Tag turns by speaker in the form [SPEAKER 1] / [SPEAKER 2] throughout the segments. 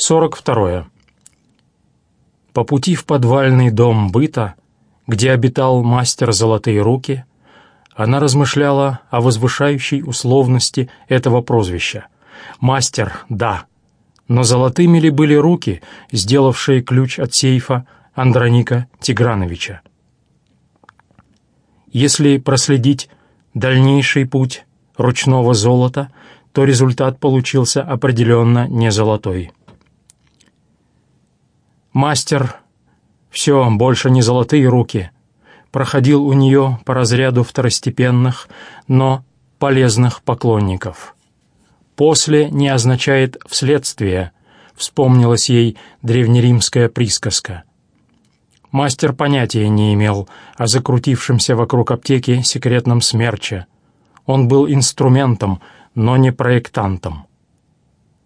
[SPEAKER 1] 42. По пути в подвальный дом быта, где обитал мастер «Золотые руки», она размышляла о возвышающей условности этого прозвища. Мастер, да, но золотыми ли были руки, сделавшие ключ от сейфа Андроника Тиграновича? Если проследить дальнейший путь ручного золота, то результат получился определенно не золотой. Мастер, все больше не золотые руки, проходил у нее по разряду второстепенных, но полезных поклонников. «После» не означает «вследствие», вспомнилась ей древнеримская присказка. Мастер понятия не имел о закрутившемся вокруг аптеки секретном смерче. Он был инструментом, но не проектантом.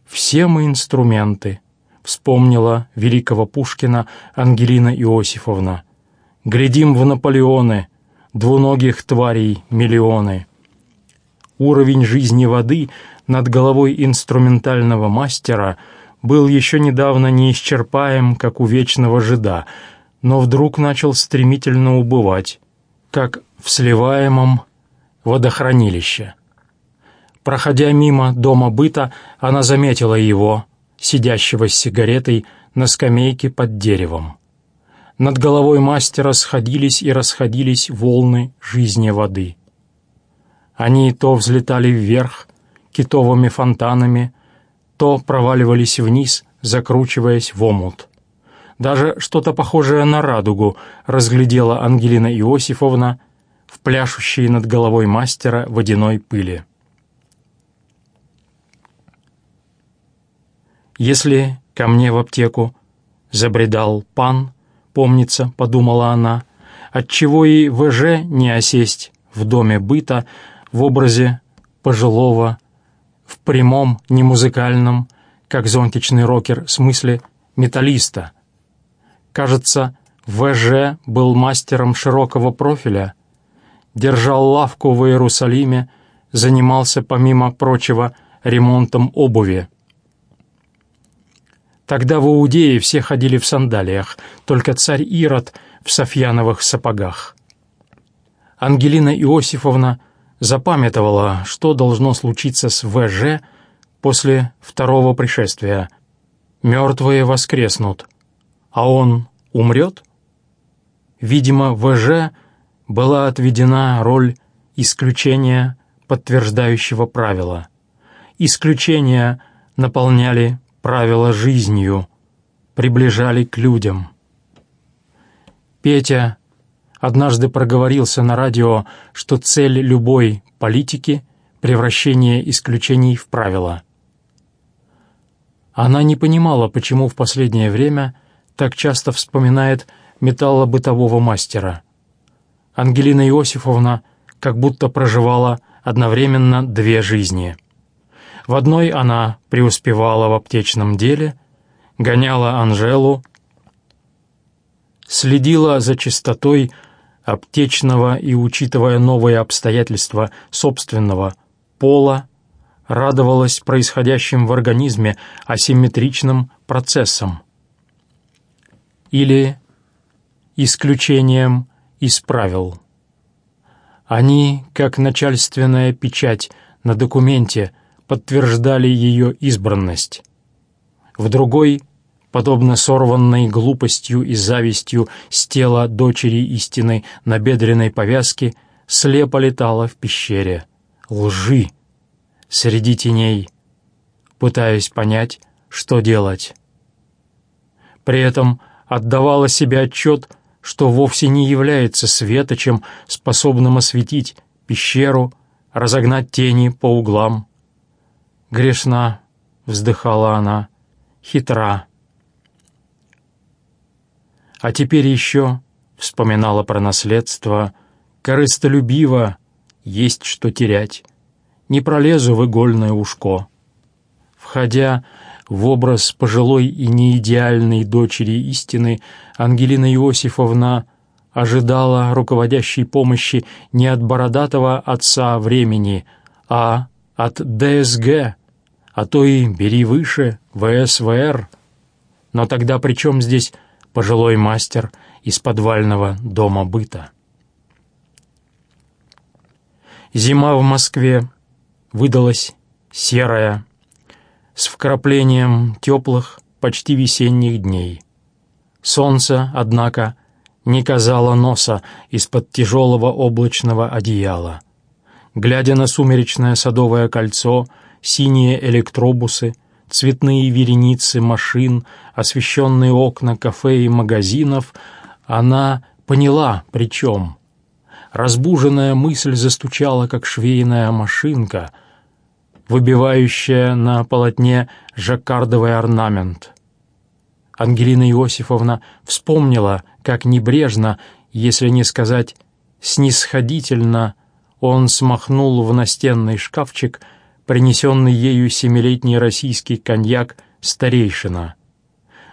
[SPEAKER 1] «Все мы инструменты», вспомнила великого Пушкина Ангелина Иосифовна. «Глядим в Наполеоны, двуногих тварей миллионы». Уровень жизни воды над головой инструментального мастера был еще недавно неисчерпаем, как у вечного жида, но вдруг начал стремительно убывать, как в сливаемом водохранилище. Проходя мимо дома быта, она заметила его, сидящего с сигаретой на скамейке под деревом. Над головой мастера сходились и расходились волны жизни воды. Они то взлетали вверх китовыми фонтанами, то проваливались вниз, закручиваясь в омут. Даже что-то похожее на радугу разглядела Ангелина Иосифовна в пляшущей над головой мастера водяной пыли. Если ко мне в аптеку забредал пан, помнится, подумала она, отчего и ВЖ не осесть в доме быта в образе пожилого, в прямом, не музыкальном, как зонтичный рокер, смысле металлиста. Кажется, ВЖ был мастером широкого профиля, держал лавку в Иерусалиме, занимался, помимо прочего, ремонтом обуви. Тогда в Иудее все ходили в сандалиях, только царь Ирод в софьяновых сапогах. Ангелина Иосифовна запамятовала, что должно случиться с ВЖ после второго пришествия. Мертвые воскреснут, а он умрет? Видимо, ВЖ была отведена роль исключения, подтверждающего правила. Исключения наполняли правила жизнью, приближали к людям. Петя однажды проговорился на радио, что цель любой политики — превращение исключений в правила. Она не понимала, почему в последнее время так часто вспоминает металлобытового мастера. Ангелина Иосифовна как будто проживала одновременно две жизни — в одной она преуспевала в аптечном деле, гоняла Анжелу, следила за чистотой аптечного и, учитывая новые обстоятельства собственного пола, радовалась происходящим в организме асимметричным процессам. Или исключением из правил. Они, как начальственная печать на документе, подтверждали ее избранность. В другой, подобно сорванной глупостью и завистью с тела дочери истины на бедренной повязке, слепо летала в пещере. Лжи! Среди теней, пытаясь понять, что делать. При этом отдавала себе отчет, что вовсе не является светочем, способным осветить пещеру, разогнать тени по углам, Грешна, вздыхала она, хитра. А теперь еще, вспоминала про наследство, корыстолюбиво, есть что терять. Не пролезу в игольное ушко. Входя в образ пожилой и неидеальной дочери истины, Ангелина Иосифовна ожидала руководящей помощи не от бородатого отца времени, а от ДСГ, а то и бери выше, ВСВР, Но тогда при чем здесь пожилой мастер из подвального дома быта? Зима в Москве выдалась серая, с вкраплением теплых, почти весенних дней. Солнце, однако, не казало носа из-под тяжелого облачного одеяла. Глядя на сумеречное садовое кольцо, синие электробусы, цветные вереницы машин, освещенные окна кафе и магазинов, она поняла, причем. Разбуженная мысль застучала, как швейная машинка, выбивающая на полотне жаккардовый орнамент. Ангелина Иосифовна вспомнила, как небрежно, если не сказать снисходительно, он смахнул в настенный шкафчик принесенный ею семилетний российский коньяк «Старейшина».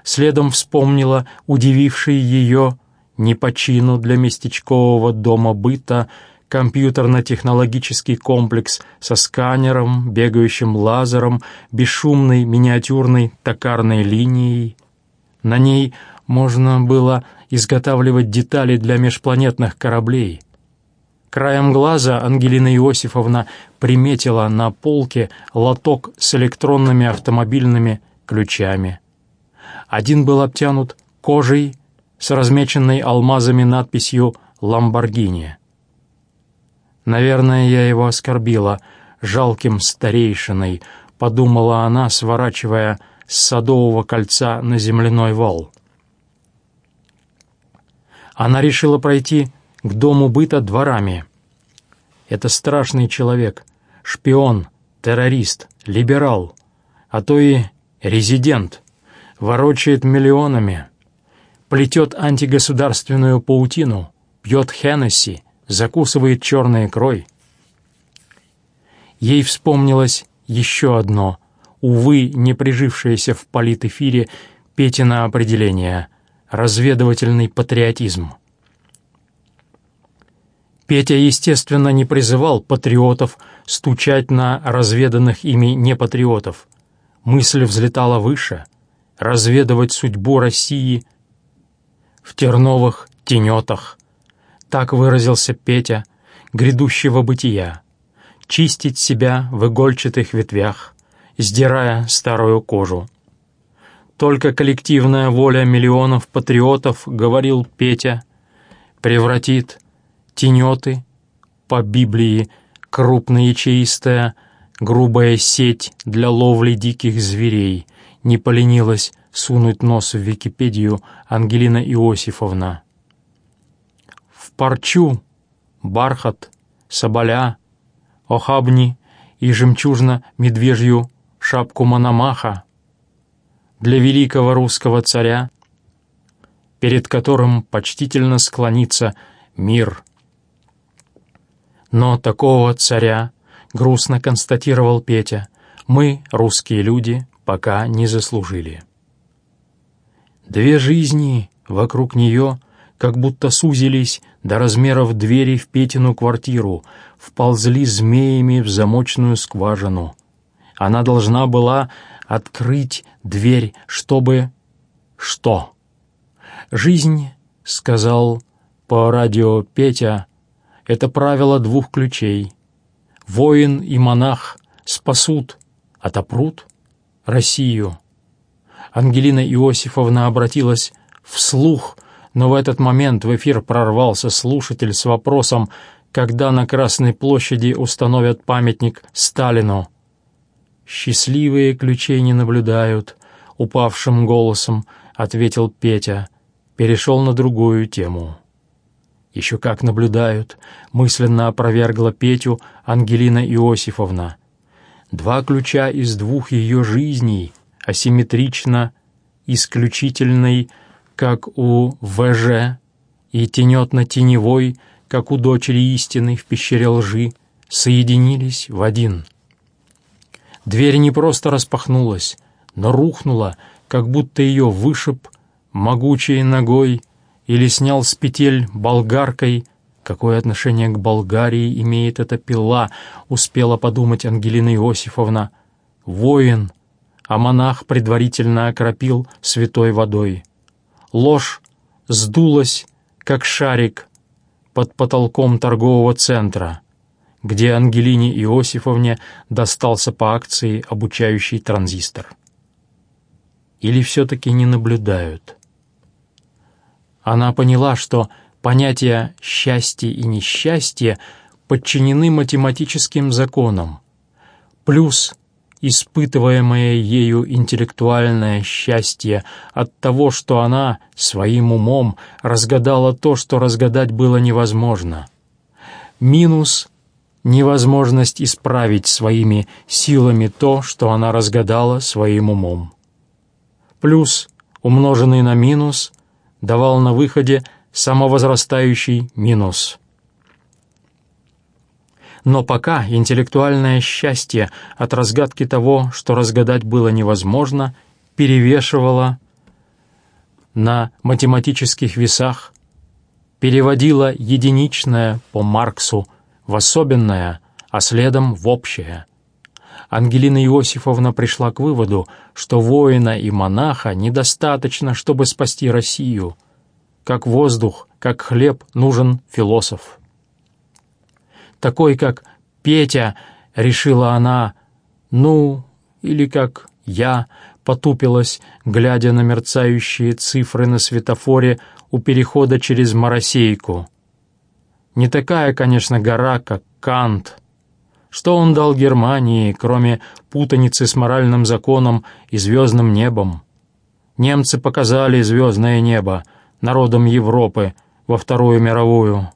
[SPEAKER 1] Следом вспомнила удививший ее не по чину для местечкового дома быта компьютерно-технологический комплекс со сканером, бегающим лазером, бесшумной миниатюрной токарной линией. На ней можно было изготавливать детали для межпланетных кораблей. Краем глаза Ангелина Иосифовна приметила на полке лоток с электронными автомобильными ключами. Один был обтянут кожей с размеченной алмазами надписью «Ламборгини». «Наверное, я его оскорбила жалким старейшиной», — подумала она, сворачивая с садового кольца на земляной вал. Она решила пройти к дому быта дворами. Это страшный человек, шпион, террорист, либерал, а то и резидент, ворочает миллионами, плетет антигосударственную паутину, пьет Хеннесси, закусывает черный крой. Ей вспомнилось еще одно, увы, не прижившееся в политэфире Петина определение — разведывательный патриотизм. Петя, естественно, не призывал патриотов стучать на разведанных ими непатриотов. Мысль взлетала выше — разведывать судьбу России в терновых тенетах. Так выразился Петя, грядущего бытия. Чистить себя в игольчатых ветвях, сдирая старую кожу. Только коллективная воля миллионов патриотов, говорил Петя, превратит тенеты, по Библии крупноячеистая, грубая сеть для ловли диких зверей, не поленилась сунуть нос в Википедию Ангелина Иосифовна. В парчу, бархат, соболя, охабни и жемчужно-медвежью шапку Мономаха для великого русского царя, перед которым почтительно склонится мир но такого царя, грустно констатировал Петя, мы, русские люди, пока не заслужили. Две жизни вокруг нее как будто сузились до размеров двери в Петину квартиру, вползли змеями в замочную скважину. Она должна была открыть дверь, чтобы... Что? «Жизнь», — сказал по радио Петя, это правило двух ключей. Воин и монах спасут, отопрут Россию. Ангелина Иосифовна обратилась вслух, но в этот момент в эфир прорвался слушатель с вопросом, когда на Красной площади установят памятник Сталину. «Счастливые ключей не наблюдают», — упавшим голосом ответил Петя, перешел на другую тему. «Еще как наблюдают», — мысленно опровергла Петю Ангелина Иосифовна. «Два ключа из двух ее жизней, асимметрично, исключительной, как у ВЖ, и тенетно-теневой, как у дочери истины в пещере лжи, соединились в один». Дверь не просто распахнулась, но рухнула, как будто ее вышиб могучей ногой или снял с петель болгаркой. Какое отношение к Болгарии имеет эта пила, успела подумать Ангелина Иосифовна. Воин, а монах предварительно окропил святой водой. Ложь сдулась, как шарик, под потолком торгового центра, где Ангелине Иосифовне достался по акции обучающий транзистор. Или все-таки не наблюдают? Она поняла, что понятия «счастье» и «несчастье» подчинены математическим законам. Плюс испытываемое ею интеллектуальное счастье от того, что она своим умом разгадала то, что разгадать было невозможно. Минус — невозможность исправить своими силами то, что она разгадала своим умом. Плюс, умноженный на минус, давал на выходе самовозрастающий минус — но пока интеллектуальное счастье от разгадки того, что разгадать было невозможно, перевешивало на математических весах, переводило единичное по Марксу в особенное, а следом в общее. Ангелина Иосифовна пришла к выводу, что воина и монаха недостаточно, чтобы спасти Россию. Как воздух, как хлеб нужен философ такой, как Петя, решила она, ну, или как я, потупилась, глядя на мерцающие цифры на светофоре у перехода через Моросейку. Не такая, конечно, гора, как Кант. Что он дал Германии, кроме путаницы с моральным законом и звездным небом? Немцы показали звездное небо народам Европы во Вторую мировую.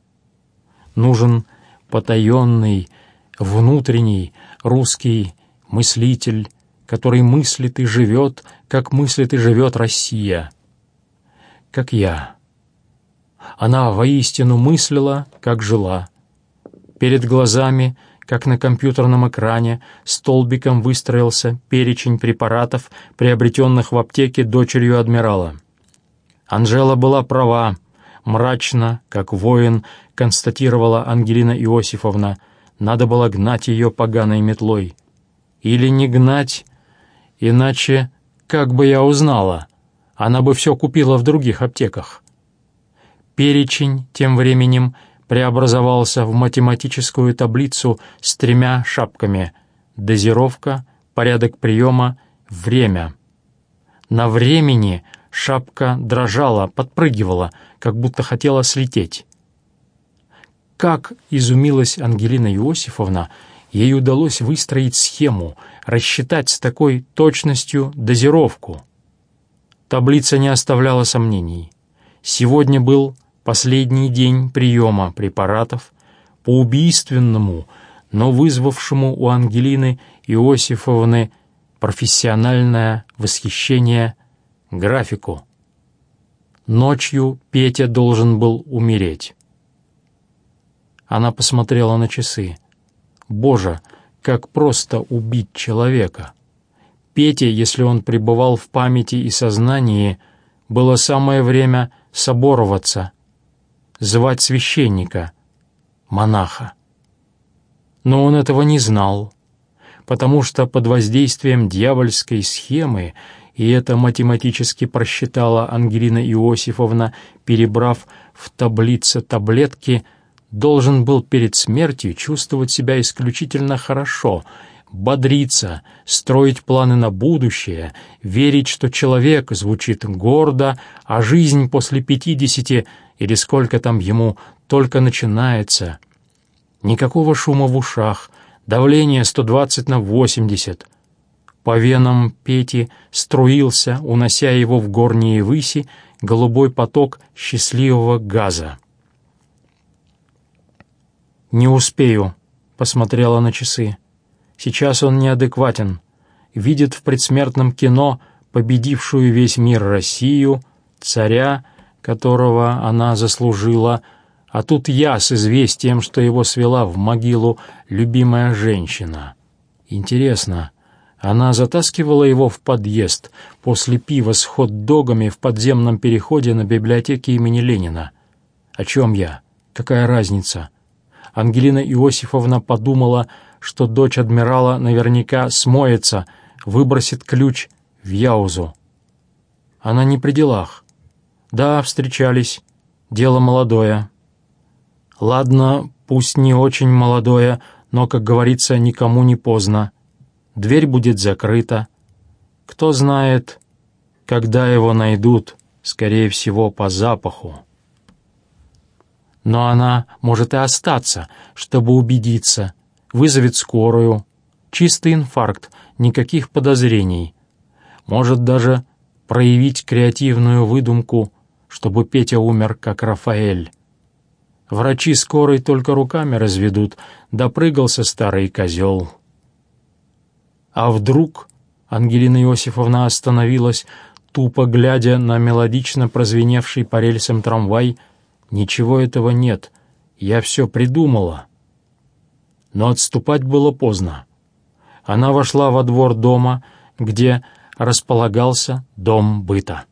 [SPEAKER 1] Нужен потаенный, внутренний русский мыслитель, который мыслит и живет, как мыслит и живет Россия. Как я. Она воистину мыслила, как жила. Перед глазами, как на компьютерном экране, столбиком выстроился перечень препаратов, приобретенных в аптеке дочерью адмирала. Анжела была права, мрачно, как воин, констатировала Ангелина Иосифовна, надо было гнать ее поганой метлой. Или не гнать, иначе как бы я узнала? Она бы все купила в других аптеках. Перечень тем временем преобразовался в математическую таблицу с тремя шапками — дозировка, порядок приема, время. На времени шапка дрожала, подпрыгивала, как будто хотела слететь. Как изумилась Ангелина Иосифовна, ей удалось выстроить схему, рассчитать с такой точностью дозировку. Таблица не оставляла сомнений. Сегодня был последний день приема препаратов по убийственному, но вызвавшему у Ангелины Иосифовны профессиональное восхищение графику. Ночью Петя должен был умереть. Она посмотрела на часы. «Боже, как просто убить человека!» Пете, если он пребывал в памяти и сознании, было самое время собороваться, звать священника, монаха. Но он этого не знал, потому что под воздействием дьявольской схемы, и это математически просчитала Ангелина Иосифовна, перебрав в таблице таблетки – должен был перед смертью чувствовать себя исключительно хорошо, бодриться, строить планы на будущее, верить, что человек звучит гордо, а жизнь после пятидесяти или сколько там ему только начинается. Никакого шума в ушах, давление 120 на 80. По венам Пети струился, унося его в горние выси, голубой поток счастливого газа. «Не успею», — посмотрела на часы. «Сейчас он неадекватен. Видит в предсмертном кино победившую весь мир Россию, царя, которого она заслужила, а тут я с известием, что его свела в могилу любимая женщина. Интересно, она затаскивала его в подъезд после пива с хот-догами в подземном переходе на библиотеке имени Ленина. О чем я? Какая разница?» Ангелина Иосифовна подумала, что дочь адмирала наверняка смоется, выбросит ключ в Яузу. Она не при делах. Да, встречались. Дело молодое. Ладно, пусть не очень молодое, но, как говорится, никому не поздно. Дверь будет закрыта. Кто знает, когда его найдут, скорее всего, по запаху. Но она может и остаться, чтобы убедиться. Вызовет скорую. Чистый инфаркт, никаких подозрений. Может даже проявить креативную выдумку, чтобы Петя умер, как Рафаэль. Врачи скорой только руками разведут, допрыгался старый козел. А вдруг Ангелина Иосифовна остановилась, тупо глядя на мелодично прозвеневший по рельсам трамвай. «Ничего этого нет. Я все придумала». Но отступать было поздно. Она вошла во двор дома, где располагался дом быта.